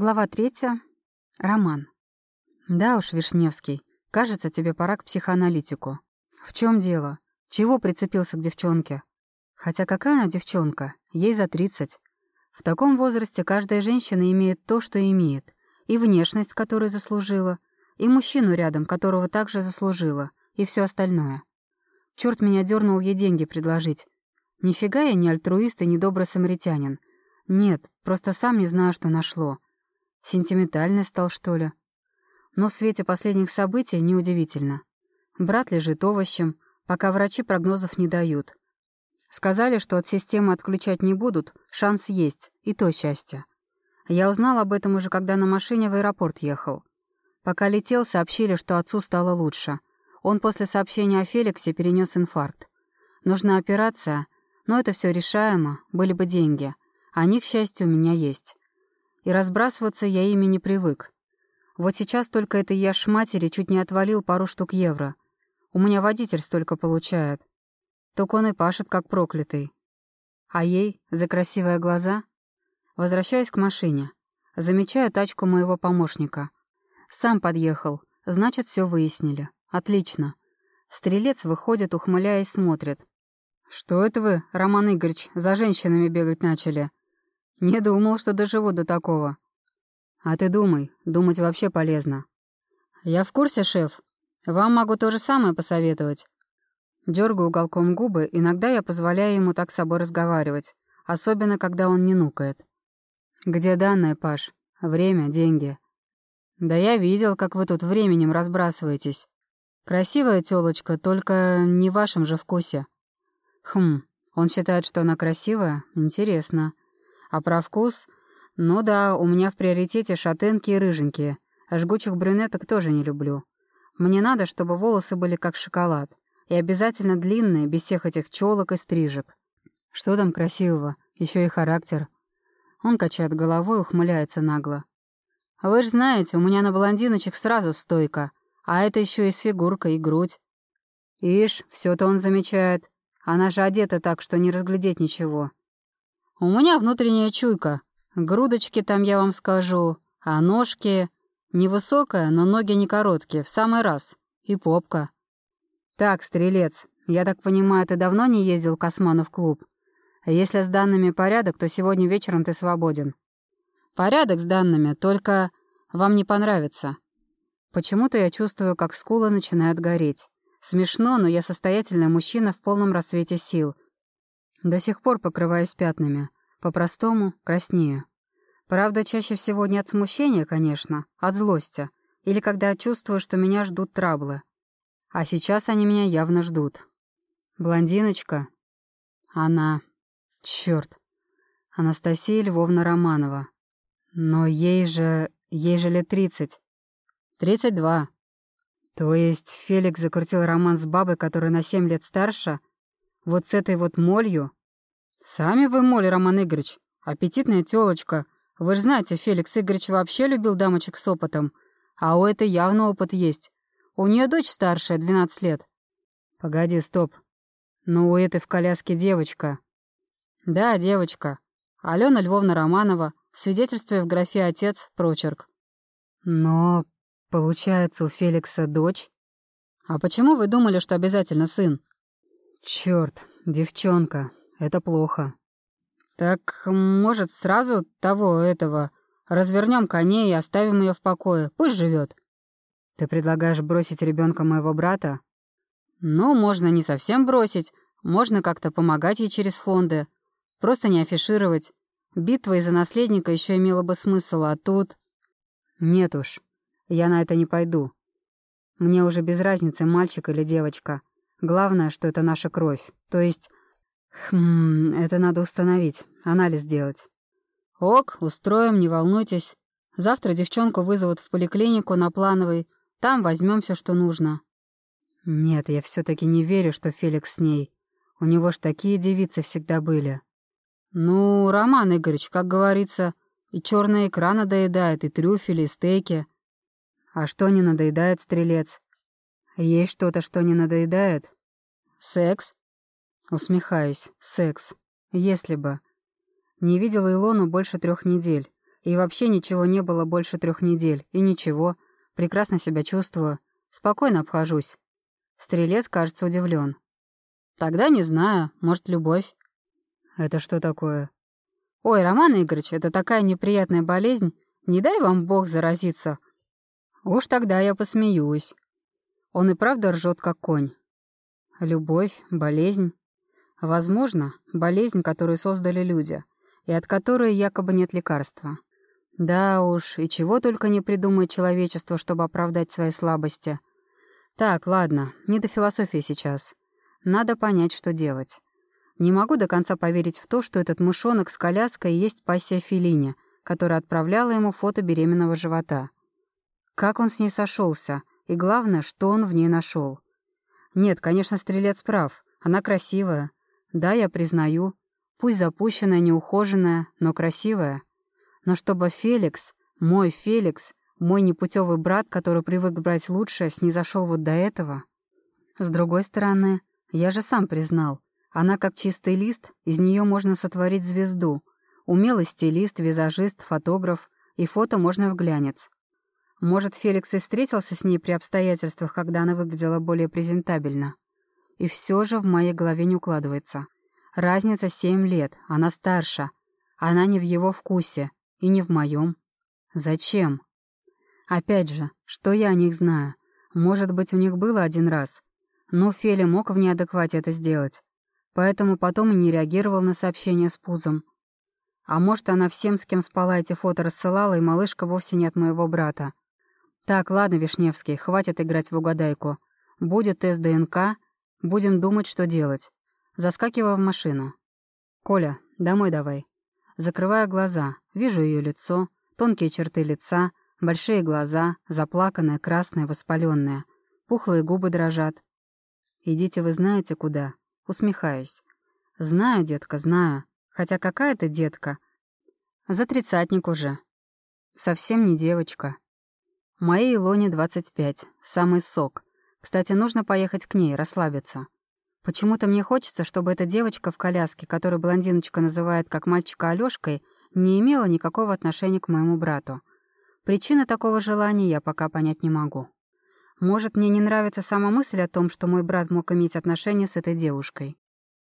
Глава третья. Роман. Да уж, Вишневский, кажется, тебе пора к психоаналитику. В чем дело? Чего прицепился к девчонке? Хотя какая она девчонка? Ей за тридцать. В таком возрасте каждая женщина имеет то, что имеет. И внешность, которую заслужила, и мужчину рядом, которого также заслужила, и все остальное. Черт меня дернул ей деньги предложить. Нифига я не альтруист и не добрый самаритянин. Нет, просто сам не знаю, что нашло. Сентиментальный стал, что ли? Но в свете последних событий неудивительно. Брат лежит овощем, пока врачи прогнозов не дают. Сказали, что от системы отключать не будут, шанс есть, и то счастье. Я узнал об этом уже, когда на машине в аэропорт ехал. Пока летел, сообщили, что отцу стало лучше. Он после сообщения о Феликсе перенес инфаркт. Нужна операция, но это все решаемо, были бы деньги. Они, к счастью, у меня есть. И разбрасываться я ими не привык. Вот сейчас только это я ж матери чуть не отвалил пару штук евро. У меня водитель столько получает. Только он и пашет, как проклятый. А ей за красивые глаза? Возвращаюсь к машине. Замечаю тачку моего помощника. Сам подъехал. Значит, все выяснили. Отлично. Стрелец выходит, ухмыляясь, смотрит. «Что это вы, Роман Игоревич, за женщинами бегать начали? Не думал, что доживу до такого». «А ты думай, думать вообще полезно». «Я в курсе, шеф. Вам могу то же самое посоветовать. Дергаю уголком губы, иногда я позволяю ему так с собой разговаривать, особенно когда он не нукает. «Где данные, Паш? Время, деньги?» «Да я видел, как вы тут временем разбрасываетесь. Красивая тёлочка, только не в вашем же вкусе». «Хм, он считает, что она красивая? Интересно. А про вкус? Ну да, у меня в приоритете шатенки и рыженькие. Жгучих брюнеток тоже не люблю. Мне надо, чтобы волосы были как шоколад. И обязательно длинные, без всех этих челок и стрижек. Что там красивого? Еще и характер. Он качает головой ухмыляется нагло. «Вы ж знаете, у меня на блондиночек сразу стойка, а это еще и с фигуркой, и грудь». «Ишь, все то он замечает. Она же одета так, что не разглядеть ничего». «У меня внутренняя чуйка. Грудочки там, я вам скажу, а ножки...» «Невысокая, но ноги не короткие, в самый раз. И попка». «Так, стрелец, я так понимаю, ты давно не ездил к Осману в клуб? Если с данными порядок, то сегодня вечером ты свободен». «Порядок с данными, только вам не понравится». Почему-то я чувствую, как скула начинает гореть. Смешно, но я состоятельный мужчина в полном рассвете сил. До сих пор покрываюсь пятнами. По-простому, краснею. Правда, чаще всего не от смущения, конечно, от злости. Или когда чувствую, что меня ждут траблы. А сейчас они меня явно ждут. Блондиночка. Она. Черт. Анастасия Львовна Романова. Но ей же... ей же лет тридцать. Тридцать два. То есть Феликс закрутил роман с бабой, которая на семь лет старше? Вот с этой вот молью? Сами вы моль, Роман Игоревич. Аппетитная тёлочка. Вы же знаете, Феликс Игоревич вообще любил дамочек с опытом. А у этой явно опыт есть. У нее дочь старшая, 12 лет. Погоди, стоп. Но у этой в коляске девочка. Да, девочка. Алена Львовна Романова. Свидетельствуя в графе «Отец», прочерк. Но, получается, у Феликса дочь? А почему вы думали, что обязательно сын? Черт, девчонка, это плохо. Так, может, сразу того этого развернем коней и оставим ее в покое, пусть живет. «Ты предлагаешь бросить ребенка моего брата?» «Ну, можно не совсем бросить, можно как-то помогать ей через фонды. Просто не афишировать. Битва из-за наследника еще имела бы смысл, а тут...» «Нет уж, я на это не пойду. Мне уже без разницы, мальчик или девочка. Главное, что это наша кровь. То есть... Хм, это надо установить, анализ сделать». «Ок, устроим, не волнуйтесь. Завтра девчонку вызовут в поликлинику на плановый, там возьмем все, что нужно». «Нет, я все-таки не верю, что Феликс с ней. У него ж такие девицы всегда были». «Ну, Роман Игоревич, как говорится, и черная икра надоедает, и трюфели, и стейки». «А что не надоедает, стрелец?» «Есть что-то, что не надоедает?» «Секс?» Усмехаюсь. «Секс. Если бы». Не видела Илону больше трех недель. И вообще ничего не было больше трех недель. И ничего. Прекрасно себя чувствую. Спокойно обхожусь. Стрелец, кажется, удивлен. Тогда не знаю. Может, любовь. Это что такое? Ой, Роман Игоревич, это такая неприятная болезнь. Не дай вам Бог заразиться. Уж тогда я посмеюсь. Он и правда ржет, как конь. Любовь, болезнь. Возможно, болезнь, которую создали люди, и от которой якобы нет лекарства. Да уж, и чего только не придумает человечество, чтобы оправдать свои слабости. Так, ладно, не до философии сейчас. Надо понять, что делать. Не могу до конца поверить в то, что этот мышонок с коляской есть пассия Филини, которая отправляла ему фото беременного живота. Как он с ней сошелся, и главное, что он в ней нашел. Нет, конечно, стрелец прав. Она красивая. Да, я признаю. Пусть запущенная, неухоженная, но красивая. Но чтобы Феликс, мой Феликс, мой непутевый брат, который привык брать лучшее, снизошел вот до этого. С другой стороны, я же сам признал, она как чистый лист, из нее можно сотворить звезду. Умелый стилист, визажист, фотограф, и фото можно в глянец. Может, Феликс и встретился с ней при обстоятельствах, когда она выглядела более презентабельно. И все же в моей голове не укладывается. Разница семь лет, она старше. Она не в его вкусе, и не в моем. Зачем? Опять же, что я о них знаю? Может быть, у них было один раз. Но Фели мог в неадеквате это сделать. Поэтому потом и не реагировал на сообщение с пузом. А может, она всем, с кем спала, эти фото рассылала, и малышка вовсе не от моего брата. Так, ладно, Вишневский, хватит играть в угадайку. Будет тест ДНК, будем думать, что делать. Заскакиваю в машину. «Коля, домой давай». Закрываю глаза, вижу ее лицо, тонкие черты лица, большие глаза, заплаканные, красные, воспаленные. Пухлые губы дрожат. «Идите вы знаете куда?» Усмехаюсь. «Знаю, детка, знаю. Хотя какая ты детка?» «За тридцатник уже. Совсем не девочка. Моей Илоне 25, самый сок. Кстати, нужно поехать к ней, расслабиться. Почему-то мне хочется, чтобы эта девочка в коляске, которую блондиночка называет как мальчика Алёшкой, не имела никакого отношения к моему брату. Причины такого желания я пока понять не могу. Может, мне не нравится сама мысль о том, что мой брат мог иметь отношения с этой девушкой.